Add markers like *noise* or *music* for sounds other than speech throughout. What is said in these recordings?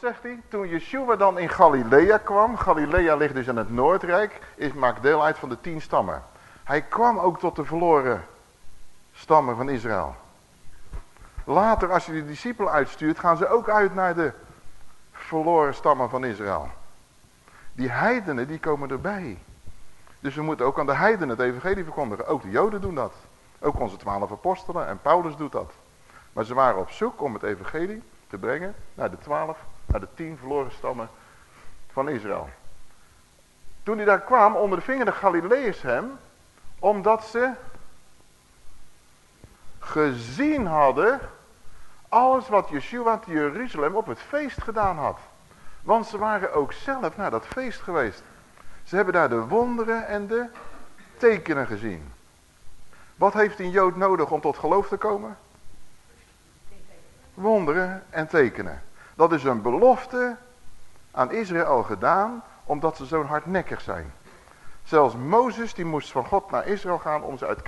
Zegt hij? Toen Yeshua dan in Galilea kwam, Galilea ligt dus in het Noordrijk, is, maakt deel uit van de tien stammen. Hij kwam ook tot de verloren stammen van Israël. Later, als je de discipelen uitstuurt, gaan ze ook uit naar de verloren stammen van Israël. Die heidenen, die komen erbij. Dus we moeten ook aan de heidenen het evangelie verkondigen. Ook de joden doen dat. Ook onze twaalf apostelen en Paulus doet dat. Maar ze waren op zoek om het evangelie te brengen naar de twaalf, naar de tien verloren stammen van Israël. Toen hij daar kwam, onder de vinger de Galileërs hem, omdat ze gezien hadden alles wat Yeshua te Jeruzalem op het feest gedaan had. Want ze waren ook zelf naar dat feest geweest. Ze hebben daar de wonderen en de tekenen gezien. Wat heeft een Jood nodig om tot geloof te komen? Wonderen en tekenen. Dat is een belofte aan Israël gedaan, omdat ze zo hardnekkig zijn. Zelfs Mozes, die moest van God naar Israël gaan om ze uit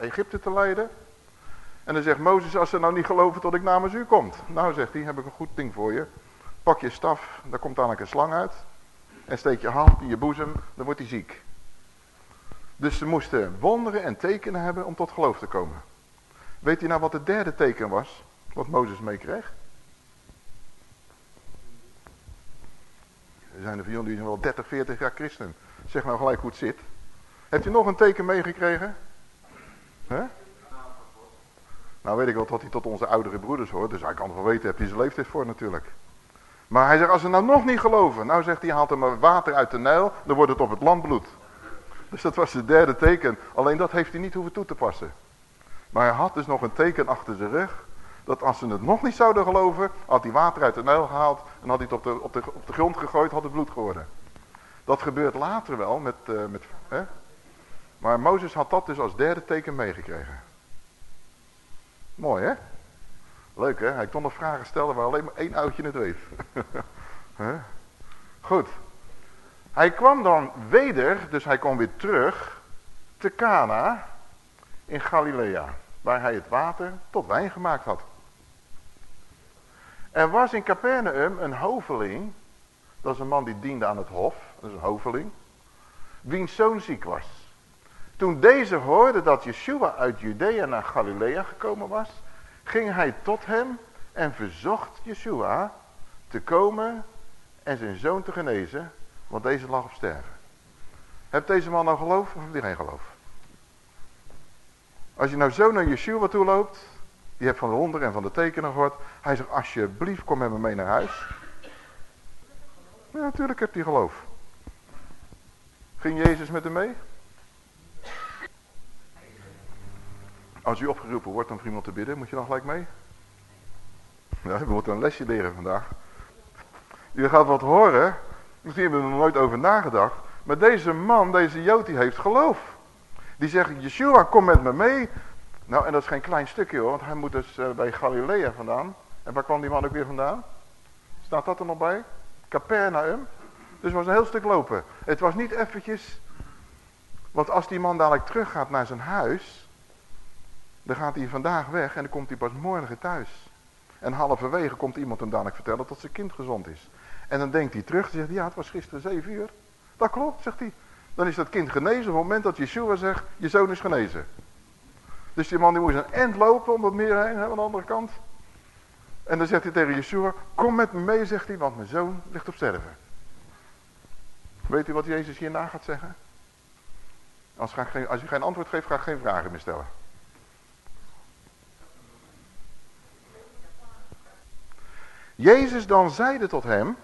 Egypte te leiden. En dan zegt Mozes, als ze nou niet geloven tot ik namens u komt. Nou, zegt hij, heb ik een goed ding voor je. Pak je staf, daar komt dadelijk een slang uit. En steek je hand in je boezem, dan wordt hij ziek. Dus ze moesten wonderen en tekenen hebben om tot geloof te komen. Weet u nou wat het derde teken was? Wat Mozes meekreeg? Er zijn er van jullie wel 30, 40 jaar christen. Zeg nou gelijk hoe het zit. Heeft u nog een teken meegekregen? Nou weet ik wel dat hij tot onze oudere broeders hoort. Dus hij kan wel weten, heeft hij zijn leeftijd voor natuurlijk. Maar hij zegt, als ze nou nog niet geloven. Nou zegt hij, haalt er maar water uit de Nijl. Dan wordt het op het land bloed. Dus dat was het derde teken. Alleen dat heeft hij niet hoeven toe te passen. Maar hij had dus nog een teken achter zijn rug. Dat als ze het nog niet zouden geloven, had hij water uit de Nijl gehaald. En had hij het op de, op de, op de grond gegooid, had het bloed geworden. Dat gebeurt later wel. Met, uh, met, hè? Maar Mozes had dat dus als derde teken meegekregen. Mooi hè? Leuk hè? Hij kon nog vragen stellen waar alleen maar één oudje het weet. *laughs* Goed. Hij kwam dan weder, dus hij kwam weer terug, te Cana in Galilea. Waar hij het water tot wijn gemaakt had. Er was in Capernaum een hoveling. Dat is een man die diende aan het hof. Dat is een hoveling. Wiens zoon ziek was. Toen deze hoorde dat Yeshua uit Judea naar Galilea gekomen was, ging hij tot hem en verzocht Yeshua te komen en zijn zoon te genezen, want deze lag op sterven. Hebt deze man nou geloof of heeft hij geen geloof? Als je nou zo naar Yeshua toe loopt, die hebt van de wonderen en van de tekenen gehoord, hij zegt alsjeblieft kom met me mee naar huis. Ja, natuurlijk heeft hij geloof. Ging Jezus met hem mee? Als u opgeroepen wordt om iemand te bidden, moet je dan gelijk mee? Ja, we moeten een lesje leren vandaag. U gaat wat horen. Misschien hebben we er nooit over nagedacht. Maar deze man, deze Jood, die heeft geloof. Die zegt, Yeshua, kom met me mee. Nou, en dat is geen klein stukje hoor, want hij moet dus uh, bij Galilea vandaan. En waar kwam die man ook weer vandaan? Staat dat er nog bij? Capernaum. Dus het was een heel stuk lopen. Het was niet eventjes... Want als die man dadelijk teruggaat naar zijn huis... Dan gaat hij vandaag weg en dan komt hij pas morgen thuis. En halverwege komt iemand hem dadelijk vertellen dat zijn kind gezond is. En dan denkt hij terug en zegt ja het was gisteren zeven uur. Dat klopt, zegt hij. Dan is dat kind genezen op het moment dat Yeshua zegt, je zoon is genezen. Dus die man die moest een end lopen om wat meer heen, aan de andere kant. En dan zegt hij tegen Yeshua, kom met me mee, zegt hij, want mijn zoon ligt op sterven. Weet u wat Jezus hierna gaat zeggen? Als, geen, als geen antwoord geeft, ga ik geen vragen meer stellen. Jezus dan zeide tot hem,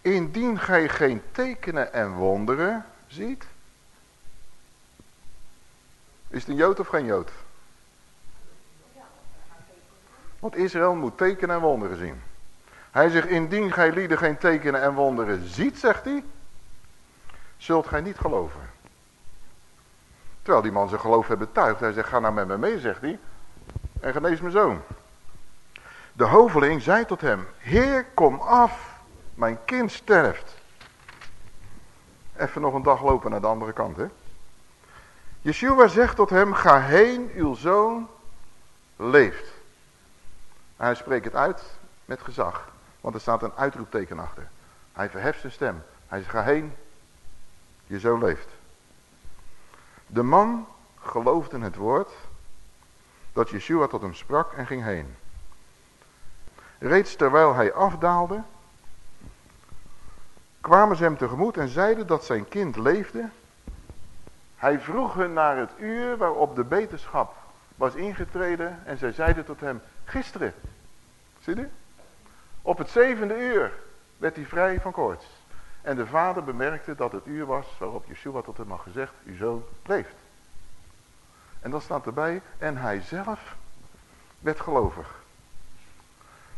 indien gij geen tekenen en wonderen ziet. Is het een Jood of geen Jood? Want Israël moet tekenen en wonderen zien. Hij zegt, indien gij lieden geen tekenen en wonderen ziet, zegt hij, zult gij niet geloven. Terwijl die man zijn geloof heeft betuigd. Hij zegt, ga nou met me mee, zegt hij, en genees mijn zoon. De hoveling zei tot hem, Heer, kom af, mijn kind sterft. Even nog een dag lopen naar de andere kant, hè. Yeshua zegt tot hem, ga heen, uw zoon leeft. Hij spreekt het uit met gezag. Want er staat een uitroepteken achter. Hij verheft zijn stem. Hij zegt, ga heen, je zo leeft. De man geloofde het woord dat Yeshua tot hem sprak en ging heen. Reeds terwijl hij afdaalde, kwamen ze hem tegemoet en zeiden dat zijn kind leefde. Hij vroeg hun naar het uur waarop de beterschap was ingetreden en zij zeiden tot hem, gisteren, zie je? Op het zevende uur werd hij vrij van koorts. En de vader bemerkte dat het uur was waarop Yeshua tot hem had gezegd, uw zoon leeft. En dan staat erbij, en hij zelf werd gelovig.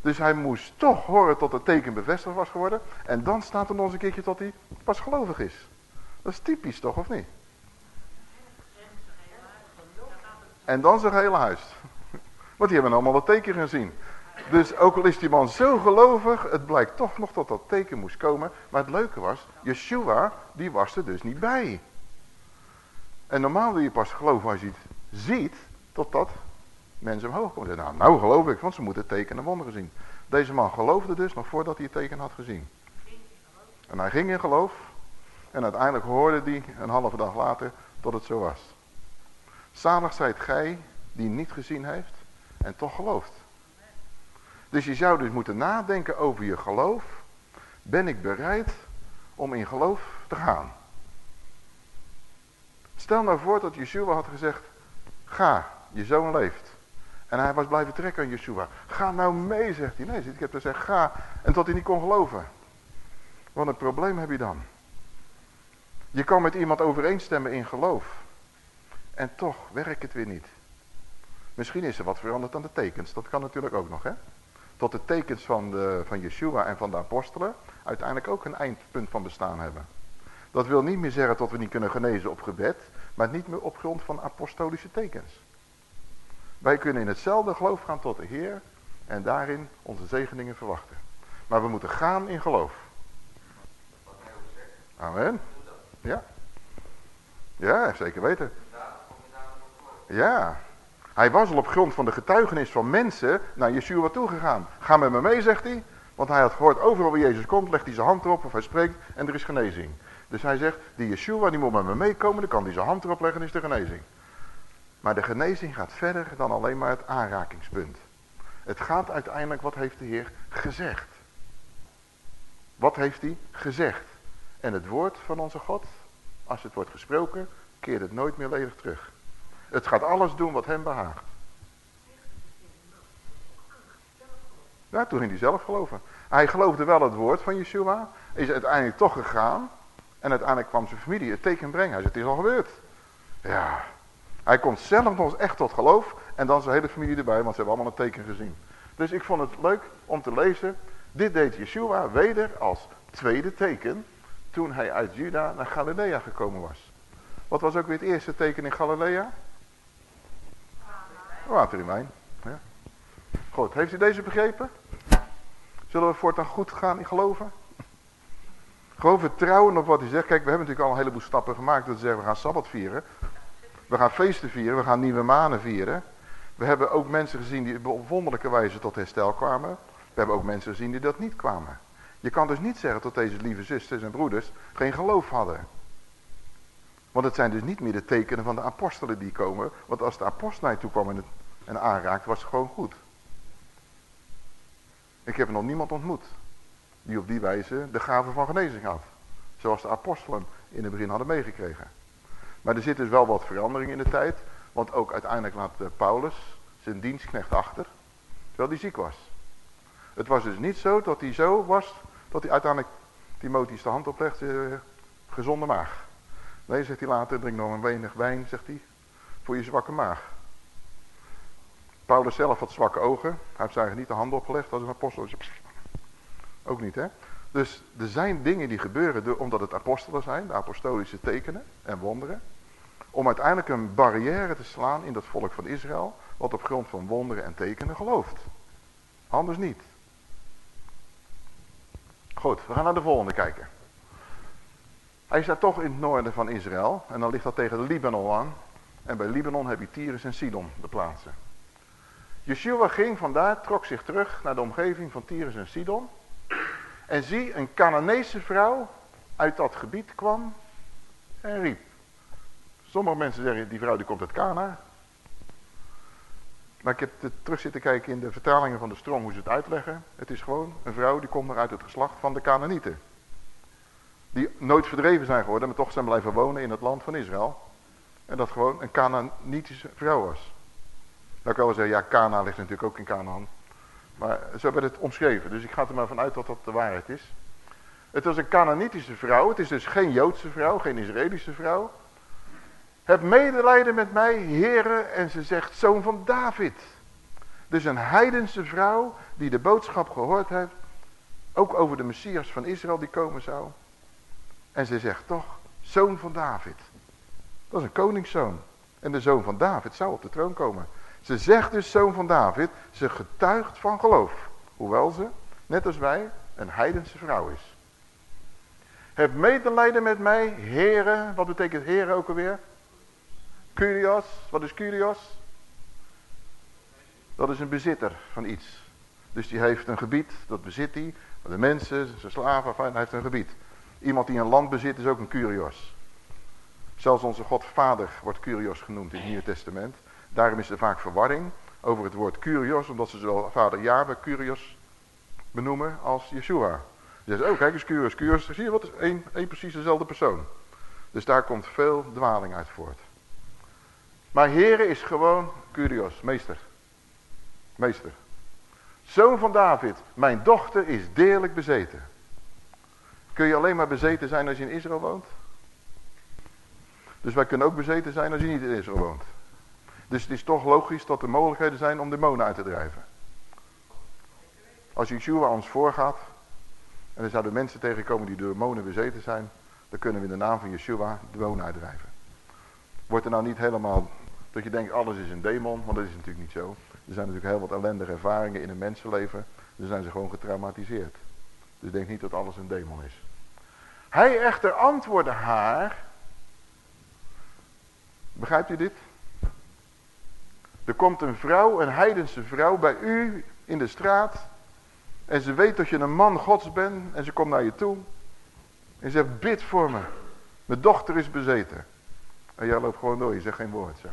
Dus hij moest toch horen tot het teken bevestigd was geworden. En dan staat er nog eens een keertje tot hij pas gelovig is. Dat is typisch toch, of niet? En dan zijn hele huis. Want die hebben allemaal dat teken gezien. Dus ook al is die man zo gelovig, het blijkt toch nog dat dat teken moest komen. Maar het leuke was, Yeshua, die was er dus niet bij. En normaal wil je pas geloven als je het ziet, totdat mensen omhoog komen. Nou, nou geloof ik, want ze moeten het teken en wonderen zien. Deze man geloofde dus nog voordat hij het teken had gezien. En hij ging in geloof. En uiteindelijk hoorde hij een halve dag later dat het zo was. Zalig zijt gij die niet gezien heeft en toch gelooft. Dus je zou dus moeten nadenken over je geloof. Ben ik bereid om in geloof te gaan? Stel nou voor dat Yeshua had gezegd, ga, je zoon leeft. En hij was blijven trekken aan Yeshua. Ga nou mee, zegt hij. Nee, ik heb gezegd, ga. En tot hij niet kon geloven. Wat een probleem heb je dan. Je kan met iemand overeenstemmen in geloof. En toch werkt het weer niet. Misschien is er wat veranderd aan de tekens. Dat kan natuurlijk ook nog, hè. Tot de tekens van, de, van Yeshua en van de apostelen uiteindelijk ook een eindpunt van bestaan hebben. Dat wil niet meer zeggen dat we niet kunnen genezen op gebed, maar niet meer op grond van apostolische tekens. Wij kunnen in hetzelfde geloof gaan tot de Heer en daarin onze zegeningen verwachten. Maar we moeten gaan in geloof. Amen. Ja. Ja, zeker weten. Ja. Hij was al op grond van de getuigenis van mensen naar Yeshua toegegaan. Ga met me mee, zegt hij. Want hij had gehoord, overal waar Jezus komt, legt hij zijn hand erop of hij spreekt en er is genezing. Dus hij zegt, die Yeshua die moet met me meekomen, dan kan hij zijn hand erop leggen en is de genezing. Maar de genezing gaat verder dan alleen maar het aanrakingspunt. Het gaat uiteindelijk, wat heeft de Heer gezegd? Wat heeft hij gezegd? En het woord van onze God, als het wordt gesproken, keert het nooit meer ledig terug. Het gaat alles doen wat hem behaagt. Ja, toen ging hij zelf geloven. Hij geloofde wel het woord van Yeshua. Is uiteindelijk toch gegaan. En uiteindelijk kwam zijn familie het teken brengen. Hij zegt, het is al gebeurd. Ja, hij komt zelf nog echt tot geloof. En dan zijn hele familie erbij, want ze hebben allemaal een teken gezien. Dus ik vond het leuk om te lezen. Dit deed Yeshua weder als tweede teken. Toen hij uit Juda naar Galilea gekomen was. Wat was ook weer het eerste teken in Galilea? Water in. Ja. Goed, heeft u deze begrepen? Zullen we voortaan goed gaan in geloven? Gewoon vertrouwen op wat hij zegt. Kijk, we hebben natuurlijk al een heleboel stappen gemaakt. Dat we zeggen, we gaan Sabbat vieren. We gaan feesten vieren, we gaan nieuwe manen vieren. We hebben ook mensen gezien die op wonderlijke wijze tot herstel kwamen. We hebben ook mensen gezien die dat niet kwamen. Je kan dus niet zeggen dat deze lieve zusters en broeders geen geloof hadden. Want het zijn dus niet meer de tekenen van de apostelen die komen. Want als de apostel naar je toe kwam en, het, en aanraakte, was gewoon goed. Ik heb nog niemand ontmoet die op die wijze de gave van genezing had. Zoals de apostelen in het begin hadden meegekregen. Maar er zit dus wel wat verandering in de tijd. Want ook uiteindelijk laat eh, Paulus zijn dienstknecht achter. Terwijl hij ziek was. Het was dus niet zo dat hij zo was. Dat hij uiteindelijk Timotheus de hand oplegt. Uh, gezonde maag. Nee, zegt hij later. Drink nog een weinig wijn, zegt hij. Voor je zwakke maag. Paulus zelf had zwakke ogen. Hij heeft zijn niet de hand opgelegd als een apostel. Ook niet, hè? Dus er zijn dingen die gebeuren omdat het apostelen zijn. De apostolische tekenen en wonderen om uiteindelijk een barrière te slaan in dat volk van Israël, wat op grond van wonderen en tekenen gelooft. Anders niet. Goed, we gaan naar de volgende kijken. Hij staat toch in het noorden van Israël en dan ligt dat tegen Libanon aan. En bij Libanon heb je Tyrus en Sidon, de plaatsen. Yeshua ging vandaar, trok zich terug naar de omgeving van Tyrus en Sidon. En zie, een Canaanese vrouw uit dat gebied kwam en riep. Sommige mensen zeggen, die vrouw die komt uit Cana. Maar ik heb terug zitten kijken in de vertalingen van de Strong hoe ze het uitleggen. Het is gewoon een vrouw die komt uit het geslacht van de Canaanieten. Die nooit verdreven zijn geworden, maar toch zijn blijven wonen in het land van Israël. En dat gewoon een Canaanitische vrouw was. Nou kan wel zeggen, ja, Cana ligt natuurlijk ook in Canaan. Maar zo werd het omschreven. Dus ik ga er maar vanuit dat dat de waarheid is. Het was een Canaanitische vrouw. Het is dus geen Joodse vrouw, geen Israëlische vrouw. Heb medelijden met mij, heren. En ze zegt, zoon van David. Dus een heidense vrouw die de boodschap gehoord heeft. Ook over de Messias van Israël die komen zou. En ze zegt toch, zoon van David. Dat is een koningszoon. En de zoon van David zou op de troon komen. Ze zegt dus zoon van David. Ze getuigt van geloof. Hoewel ze, net als wij, een heidense vrouw is. Heb medelijden met mij, heren. Wat betekent heren ook alweer? Curios. Wat is curios? Dat is een bezitter van iets. Dus die heeft een gebied, dat bezit hij. De mensen, zijn slaven, hij heeft een gebied. Iemand die een land bezit is ook een curios. Zelfs onze God Vader wordt curios genoemd in het Nieuwe Testament. Daarom is er vaak verwarring over het woord curios, omdat ze zowel vader Yahweh curios benoemen als Yeshua. Je zegt, oh kijk eens curios, curios, zie je wat, is één, één precies dezelfde persoon. Dus daar komt veel dwaling uit voort. Maar Here is gewoon curios, meester. Meester. Zoon van David, mijn dochter is deerlijk bezeten. Kun je alleen maar bezeten zijn als je in Israël woont? Dus wij kunnen ook bezeten zijn als je niet in Israël woont. Dus het is toch logisch dat er mogelijkheden zijn om demonen uit te drijven. Als Yeshua ons voorgaat, en er zouden mensen tegenkomen die door demonen bezeten zijn, dan kunnen we in de naam van Yeshua demonen uitdrijven. Wordt er nou niet helemaal dat je denkt alles is een demon, want dat is natuurlijk niet zo. Er zijn natuurlijk heel wat ellendige ervaringen in een mensenleven, dan zijn ze gewoon getraumatiseerd. Dus denk niet dat alles een demon is. Hij echter antwoordde haar, begrijpt u dit? Er komt een vrouw, een heidense vrouw bij u in de straat. En ze weet dat je een man gods bent. En ze komt naar je toe. En ze zegt, bid voor me. Mijn dochter is bezeten. En jij loopt gewoon door, je zegt geen woord. Zo.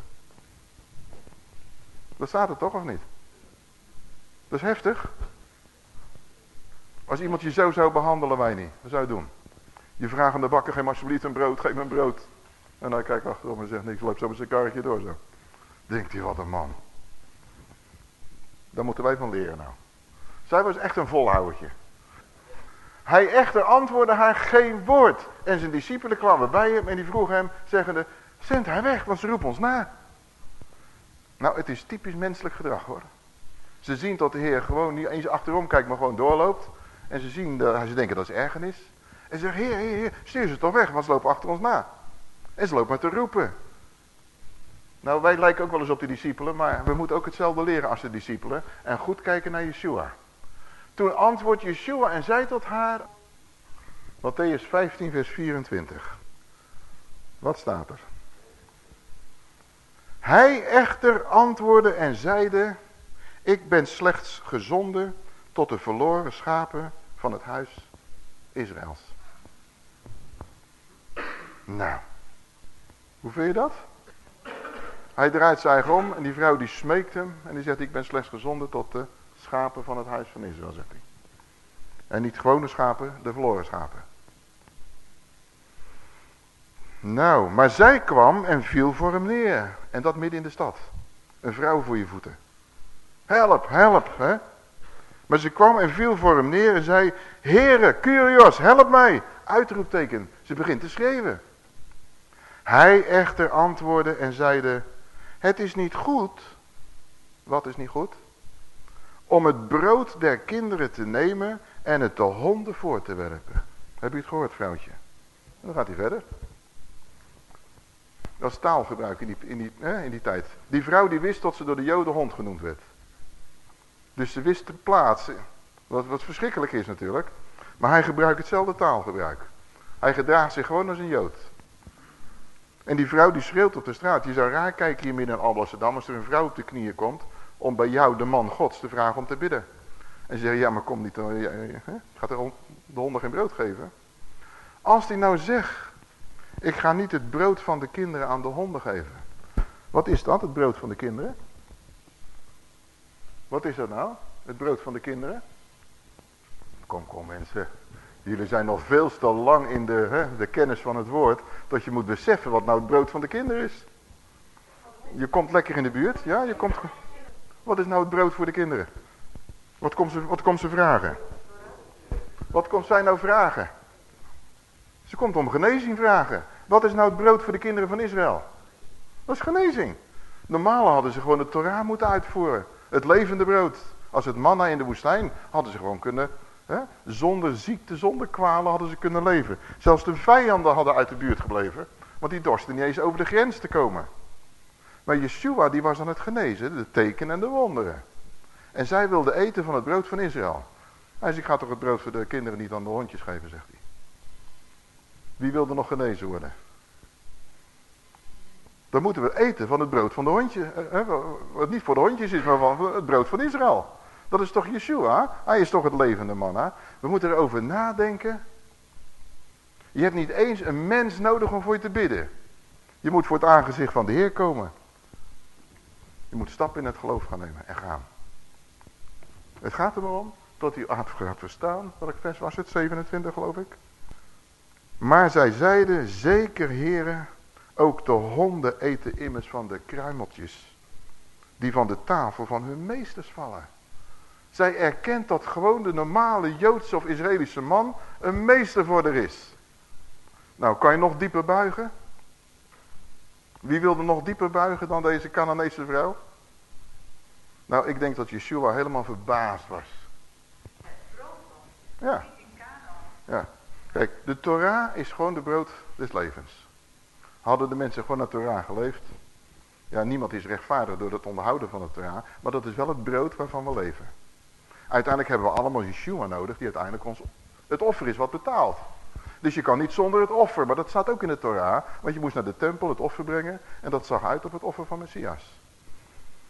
Dat staat er toch of niet? Dat is heftig. Als iemand je zo zou behandelen, wij niet. Wat zou je doen? Je vraagt aan de bakker, geef me alsjeblieft een brood, geef me een brood. En hij kijkt achterom en zegt niks, loopt zo met zijn karretje door zo. Denkt hij, wat een man. Daar moeten wij van leren nou. Zij was echt een volhouwertje. Hij echter antwoordde haar geen woord. En zijn discipelen kwamen bij hem en die vroegen hem, zeggende, zend hij weg, want ze roepen ons na. Nou, het is typisch menselijk gedrag hoor. Ze zien dat de Heer gewoon niet eens achterom kijkt, maar gewoon doorloopt. En ze zien, dat, ze denken dat is ergernis. En ze zeggen, Heer, Heer, Heer, stuur ze toch weg, want ze lopen achter ons na. En ze lopen maar te roepen. Nou, wij lijken ook wel eens op de discipelen, maar we moeten ook hetzelfde leren als de discipelen. En goed kijken naar Yeshua. Toen antwoordt Yeshua en zei tot haar, Matthäus 15 vers 24. Wat staat er? Hij echter antwoordde en zeide, ik ben slechts gezonden tot de verloren schapen van het huis Israëls. Nou, hoe vind je dat? Hij draait eigen om en die vrouw die smeekt hem en die zegt ik ben slechts gezonden tot de schapen van het huis van Israël, zegt hij. En niet gewone schapen, de verloren schapen. Nou, maar zij kwam en viel voor hem neer. En dat midden in de stad. Een vrouw voor je voeten. Help, help, hè. Maar ze kwam en viel voor hem neer en zei, Heere, Curios, help mij. Uitroepteken. Ze begint te schreeuwen. Hij echter antwoordde en zeide, het is niet goed. Wat is niet goed? Om het brood der kinderen te nemen en het de honden voor te werpen. Heb u het gehoord, vrouwtje? Dan gaat hij verder. Dat is taalgebruik in die, in, hè, in die tijd. Die vrouw die wist dat ze door de joden hond genoemd werd. Dus ze wist de plaats. Wat, wat verschrikkelijk is natuurlijk. Maar hij gebruikt hetzelfde taalgebruik. Hij gedraagt zich gewoon als een jood. En die vrouw die schreeuwt op de straat. Je zou raar kijken hier midden in Alblasserdam als er een vrouw op de knieën komt. Om bij jou, de man gods, te vragen om te bidden. En ze zeggen, ja maar kom niet, uh, gaat de, de honden geen brood geven? Als hij nou zegt, ik ga niet het brood van de kinderen aan de honden geven. Wat is dat, het brood van de kinderen? Wat is dat nou, het brood van de kinderen? Kom, kom mensen. Jullie zijn nog veel te lang in de, hè, de kennis van het woord. Dat je moet beseffen wat nou het brood van de kinderen is. Je komt lekker in de buurt. Ja, je komt... Wat is nou het brood voor de kinderen? Wat komt ze, wat komt ze vragen? Wat komt zij nou vragen? Ze komt om genezing vragen. Wat is nou het brood voor de kinderen van Israël? Dat is genezing. Normaal hadden ze gewoon de Torah moeten uitvoeren. Het levende brood. Als het manna in de woestijn hadden ze gewoon kunnen Hè? Zonder ziekte, zonder kwalen hadden ze kunnen leven. Zelfs de vijanden hadden uit de buurt gebleven. Want die dorsten niet eens over de grens te komen. Maar Yeshua die was aan het genezen, de tekenen en de wonderen. En zij wilde eten van het brood van Israël. Hij zei, ik ga toch het brood voor de kinderen niet aan de hondjes geven, zegt hij. Wie wilde nog genezen worden? Dan moeten we eten van het brood van de hondje. Wat niet voor de hondjes is, maar van het brood van Israël. Dat is toch Yeshua? Hij is toch het levende manna? We moeten erover nadenken. Je hebt niet eens een mens nodig om voor je te bidden. Je moet voor het aangezicht van de Heer komen. Je moet stappen in het geloof gaan nemen en gaan. Het gaat er maar om dat u gaat verstaan. Welk vers was het? 27 geloof ik. Maar zij zeiden, zeker heren, ook de honden eten immers van de kruimeltjes. Die van de tafel van hun meesters vallen. Zij erkent dat gewoon de normale Joodse of Israëlische man een meester voor er is. Nou, kan je nog dieper buigen? Wie wilde nog dieper buigen dan deze Canaanese vrouw? Nou, ik denk dat Yeshua helemaal verbaasd was. Ja. Ja. Kijk, de Torah is gewoon de brood des levens. Hadden de mensen gewoon naar Torah geleefd? Ja, niemand is rechtvaardig door het onderhouden van de Torah. Maar dat is wel het brood waarvan we leven. Uiteindelijk hebben we allemaal Yeshua nodig die uiteindelijk ons het offer is wat betaalt. Dus je kan niet zonder het offer, maar dat staat ook in de Torah. Want je moest naar de tempel het offer brengen en dat zag uit op het offer van Messias.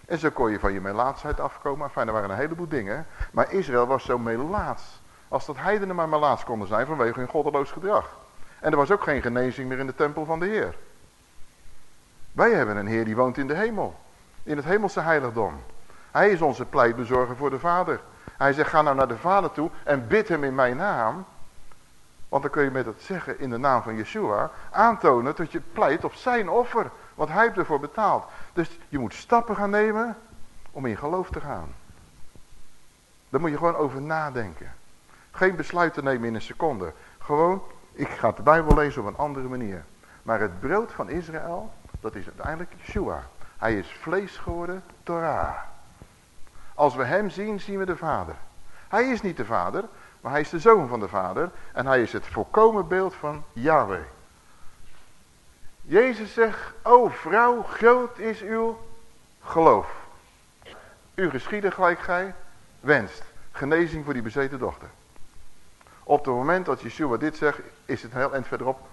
En zo kon je van je melaatsheid afkomen. Enfin, er waren een heleboel dingen. Maar Israël was zo melaats. Als dat heidenen maar melaats konden zijn vanwege hun goddeloos gedrag. En er was ook geen genezing meer in de tempel van de Heer. Wij hebben een Heer die woont in de hemel. In het hemelse heiligdom. Hij is onze pleitbezorger voor de Vader. Hij zegt, ga nou naar de Vader toe en bid hem in mijn naam. Want dan kun je met het zeggen in de naam van Yeshua aantonen dat je pleit op zijn offer. Want hij heeft ervoor betaald. Dus je moet stappen gaan nemen om in geloof te gaan. Daar moet je gewoon over nadenken. Geen besluiten nemen in een seconde. Gewoon, ik ga de Bijbel lezen op een andere manier. Maar het brood van Israël, dat is uiteindelijk Yeshua. Hij is vlees geworden, Torah. Als we hem zien, zien we de vader. Hij is niet de vader, maar hij is de zoon van de vader. En hij is het volkomen beeld van Yahweh. Jezus zegt, o vrouw, groot is uw geloof. U geschieden gelijk gij wenst. Genezing voor die bezeten dochter. Op het moment dat Yeshua dit zegt, is het heel eind verderop.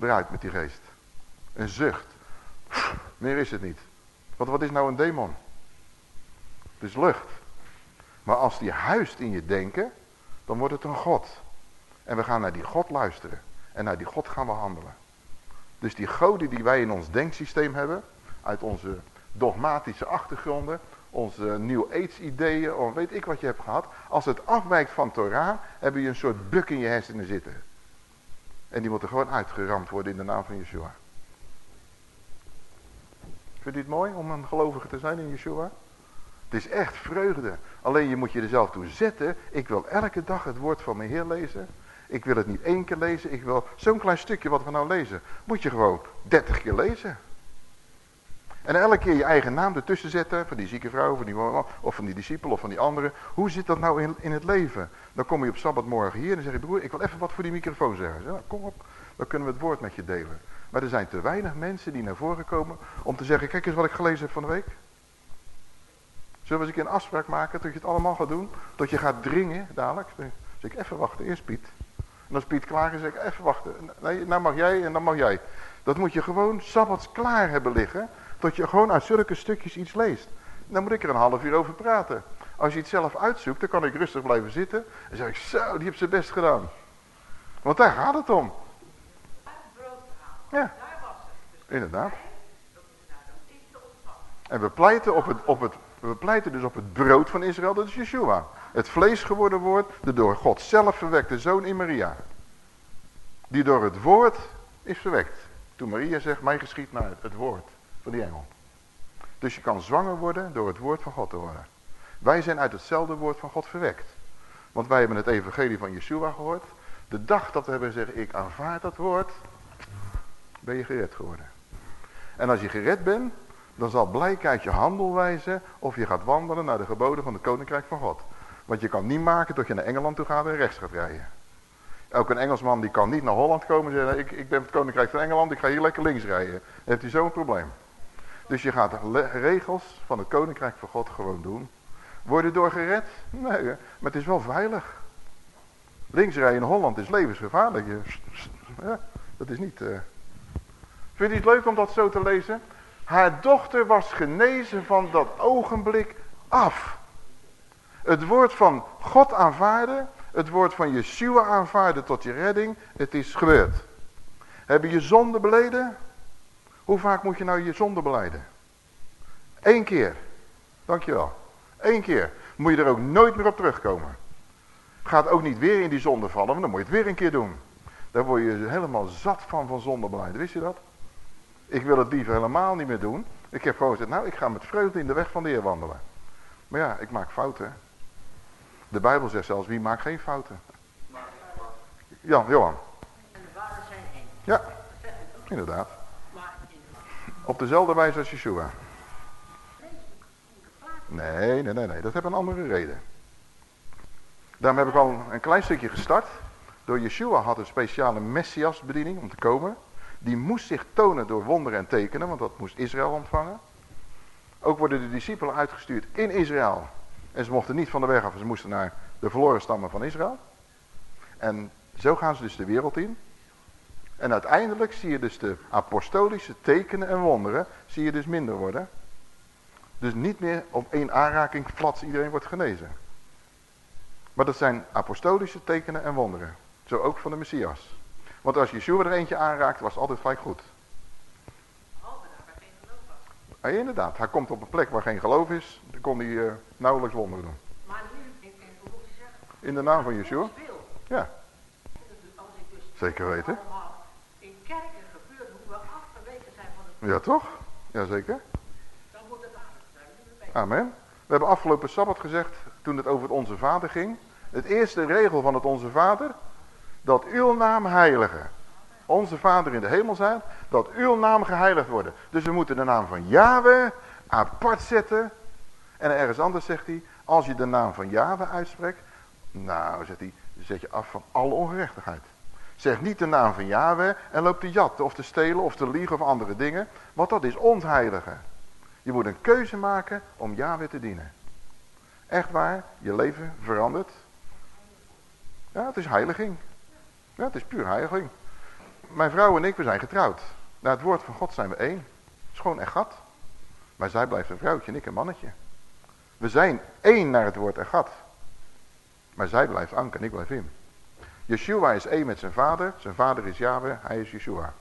Eruit met die geest. Een zucht. Meer is het niet. Want wat is nou een demon? Is lucht. Maar als die huist in je denken, dan wordt het een God. En we gaan naar die God luisteren. En naar die God gaan we handelen. Dus die goden die wij in ons denksysteem hebben, uit onze dogmatische achtergronden, onze New Age ideeën, of weet ik wat je hebt gehad. Als het afwijkt van Torah, heb je een soort buk in je hersenen zitten. En die moeten gewoon uitgeramd worden in de naam van Yeshua. Vindt u het mooi om een gelovige te zijn in Yeshua? Het is echt vreugde. Alleen je moet je er zelf toe zetten. Ik wil elke dag het woord van mijn Heer lezen. Ik wil het niet één keer lezen. Ik wil zo'n klein stukje wat we nou lezen. Moet je gewoon dertig keer lezen. En elke keer je eigen naam ertussen zetten. Van die zieke vrouw, van die, of van die discipel of van die andere. Hoe zit dat nou in, in het leven? Dan kom je op sabbatmorgen hier en dan zeg je broer ik wil even wat voor die microfoon zeggen. Zeg, nou, kom op, dan kunnen we het woord met je delen. Maar er zijn te weinig mensen die naar voren komen om te zeggen, kijk eens wat ik gelezen heb van de week. Zullen we eens een een afspraak maken dat je het allemaal gaat doen? Dat je gaat dringen dadelijk. Dan zeg ik even wachten, eerst Piet. En als Piet klaar is, zeg ik even wachten. Nee, nou mag jij en dan mag jij. Dat moet je gewoon sabbats klaar hebben liggen. Dat je gewoon uit zulke stukjes iets leest. Dan moet ik er een half uur over praten. Als je het zelf uitzoekt, dan kan ik rustig blijven zitten. En zeg ik, zo, die heeft zijn best gedaan. Want daar gaat het om. Ja, inderdaad. En we pleiten, op het, op het, we pleiten dus op het brood van Israël, dat is Yeshua. Het vlees geworden woord, de door God zelf verwekte zoon in Maria. Die door het woord is verwekt. Toen Maria zegt, mij geschiet naar het woord van die engel. Dus je kan zwanger worden door het woord van God te worden. Wij zijn uit hetzelfde woord van God verwekt. Want wij hebben het evangelie van Yeshua gehoord. De dag dat we hebben gezegd, ik aanvaard dat woord, ben je gered geworden. En als je gered bent, dan zal blijken uit je handelwijze of je gaat wandelen naar de geboden van het koninkrijk van God. Want je kan niet maken dat je naar Engeland toe gaat en rechts gaat rijden. Ook een Engelsman die kan niet naar Holland komen en zeggen, ik, ik ben het koninkrijk van Engeland, ik ga hier lekker links rijden. Dan heeft hij zo'n probleem. Dus je gaat de regels van het koninkrijk van God gewoon doen. Worden door gered? Nee, maar het is wel veilig. Links rijden in Holland is levensgevaarlijk. Dat is niet... Uh... Vind je het leuk om dat zo te lezen? Haar dochter was genezen van dat ogenblik af. Het woord van God aanvaarden, het woord van Yeshua aanvaarden tot je redding, het is gebeurd. Heb je zonde beleden? Hoe vaak moet je nou je zonde beleiden? Eén keer. Dankjewel. Eén keer. Moet je er ook nooit meer op terugkomen. Gaat ook niet weer in die zonde vallen, want dan moet je het weer een keer doen. Daar word je helemaal zat van, van zonde beleiden. Wist je dat? Ik wil het liever helemaal niet meer doen. Ik heb gewoon gezegd, nou ik ga met vreugde in de weg van de Heer wandelen. Maar ja, ik maak fouten. De Bijbel zegt zelfs, wie maakt geen fouten? Jan, Johan. En de vader zijn één. Ja, inderdaad. Op dezelfde wijze als Yeshua. Nee, nee, nee, nee. Dat heeft een andere reden. Daarom heb ik al een klein stukje gestart. Door Yeshua had een speciale Messiasbediening om te komen. Die moest zich tonen door wonderen en tekenen, want dat moest Israël ontvangen. Ook worden de discipelen uitgestuurd in Israël. En ze mochten niet van de weg af, ze moesten naar de verloren stammen van Israël. En zo gaan ze dus de wereld in. En uiteindelijk zie je dus de apostolische tekenen en wonderen, zie je dus minder worden. Dus niet meer op één aanraking flats iedereen wordt genezen. Maar dat zijn apostolische tekenen en wonderen. Zo ook van de Messias. Want als Yeshua er eentje aanraakt, was het altijd gelijk goed. Behalve daar waar geen geloof was. Ja, inderdaad, hij komt op een plek waar geen geloof is, dan kon hij uh, nauwelijks wonderen doen. Maar nu, in, in, hoe zeggen? In de naam van Yeshua? Ja. Zeker weten. In kerken gebeurt hoe we afgeweken zijn van het... Ja, toch? Jazeker. Dan moet het. Amen. We hebben afgelopen Sabbat gezegd, toen het over het Onze Vader ging. Het eerste regel van het Onze Vader dat uw naam heilige. Onze Vader in de hemel zijn, dat uw naam geheiligd worden. Dus we moeten de naam van Yahweh apart zetten. En ergens anders zegt hij, als je de naam van Yahweh uitspreekt, nou, zegt hij, zet je af van alle ongerechtigheid. Zeg niet de naam van Yahweh en loop te jatten of te stelen of te liegen of andere dingen, want dat is ontheilige. Je moet een keuze maken om Yahweh te dienen. Echt waar, je leven verandert. Ja, het is heiliging. Ja, het is puur heiliging. Mijn vrouw en ik, we zijn getrouwd. Naar het woord van God zijn we één. Gewoon echt gat. Maar zij blijft een vrouwtje en ik een mannetje. We zijn één naar het woord gat. Maar zij blijft Anke en ik blijf hem. Yeshua is één met zijn vader. Zijn vader is Yahweh, hij is Yeshua.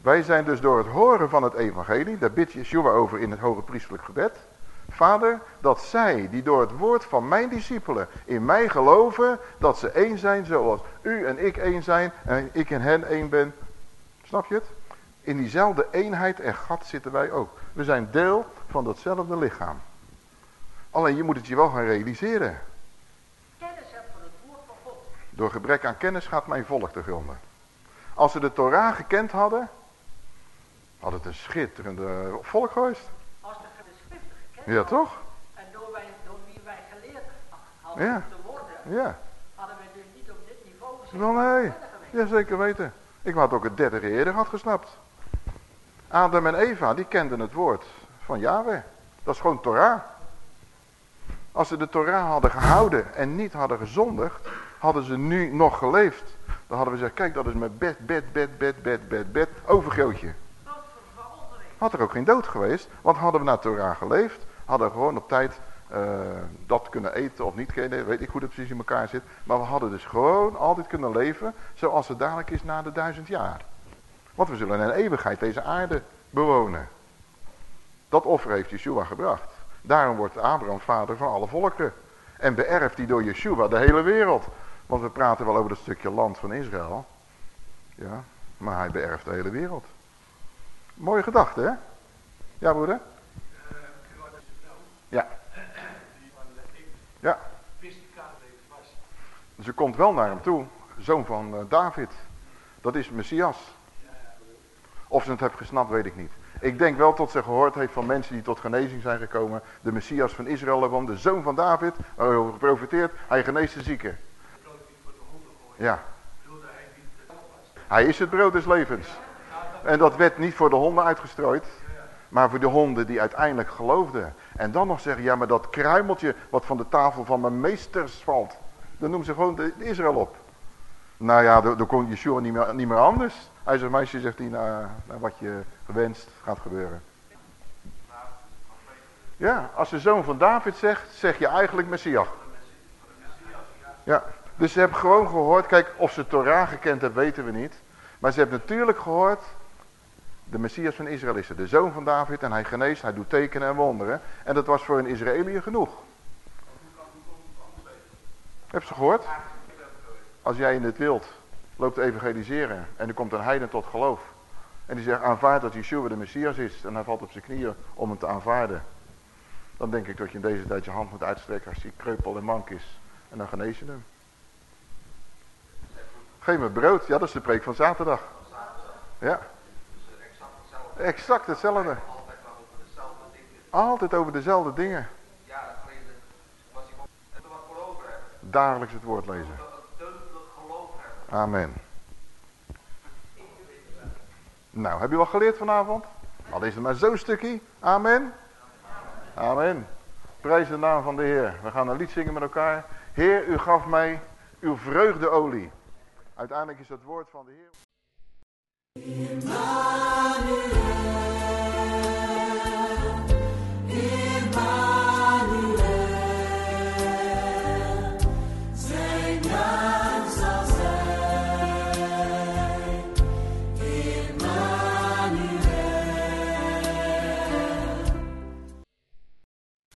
Wij zijn dus door het horen van het evangelie, daar bidt Yeshua over in het hoge priestelijk gebed. Vader, dat zij die door het woord van mijn discipelen in mij geloven, dat ze één zijn zoals u en ik één zijn en ik en hen één ben. Snap je het? In diezelfde eenheid en gat zitten wij ook. We zijn deel van datzelfde lichaam. Alleen je moet het je wel gaan realiseren. Kennis hebt van het woord van God. Door gebrek aan kennis gaat mijn volk te gronden. Als ze de Torah gekend hadden, had het een schitterende volk geweest. Ja, toch? En door, wij, door wie wij geleerd hadden ja. te worden, ja. hadden we dus niet op dit niveau gezien. Wel nee, ja, zeker weten. Ik had ook het derde eerder had gesnapt. Adam en Eva, die kenden het woord van Yahweh. Dat is gewoon Torah. Als ze de Torah hadden gehouden en niet hadden gezondigd, hadden ze nu nog geleefd. Dan hadden we gezegd, kijk dat is mijn bed, bed, bed, bed, bed, bed, bed, overgrootje. Had er ook geen dood geweest, want hadden we naar Torah geleefd, hadden gewoon op tijd uh, dat kunnen eten of niet kunnen, weet ik hoe dat precies in elkaar zit. Maar we hadden dus gewoon altijd kunnen leven zoals het dadelijk is na de duizend jaar. Want we zullen in eeuwigheid deze aarde bewonen. Dat offer heeft Yeshua gebracht. Daarom wordt Abraham vader van alle volken. En beërft hij door Yeshua de hele wereld. Want we praten wel over dat stukje land van Israël. Ja, maar hij beërft de hele wereld. Mooie gedachte, hè? Ja, broeder? Ja. Ja. Ze komt wel naar hem toe. Zoon van uh, David. Dat is Messias. Of ze het heeft gesnapt, weet ik niet. Ik denk wel tot ze gehoord heeft van mensen die tot genezing zijn gekomen. De Messias van Israël ervan, de zoon van David. Waarover geprofiteerd, hij geneest de zieken. Ja. Hij is het brood des levens. En dat werd niet voor de honden uitgestrooid. Maar voor de honden die uiteindelijk geloofden. En dan nog zeggen, ja maar dat kruimeltje wat van de tafel van mijn meesters valt. Dan noemen ze gewoon de, Israël op. Nou ja, dan kon Yeshua niet meer, niet meer anders. Hij zegt, meisje, zegt hij, nou, nou, wat je gewenst gaat gebeuren. Ja, als de zoon van David zegt, zeg je eigenlijk Messias. Ja, dus ze hebben gewoon gehoord, kijk, of ze Torah gekend hebben, weten we niet. Maar ze hebben natuurlijk gehoord, de Messias van Israël is er, de zoon van David en hij geneest, hij doet tekenen en wonderen. En dat was voor een Israëliër genoeg. Heb ze gehoord? Als jij in het wild loopt te evangeliseren en er komt een heiden tot geloof. En die zegt aanvaard dat Yeshua de Messias is en hij valt op zijn knieën om hem te aanvaarden. Dan denk ik dat je in deze tijd je hand moet uitstrekken als hij kreupel en mank is. En dan genees je hem. Geef me brood. Ja, dat is de preek van zaterdag. Ja. Exact hetzelfde. Altijd over dezelfde dingen. Dagelijks het woord lezen. Amen. Nou, heb je wat geleerd vanavond? Al is het maar zo'n stukje. Amen. Amen. Prijs de naam van de Heer. We gaan een lied zingen met elkaar. Heer, u gaf mij uw vreugdeolie. Uiteindelijk is het woord van de Heer. Senhor.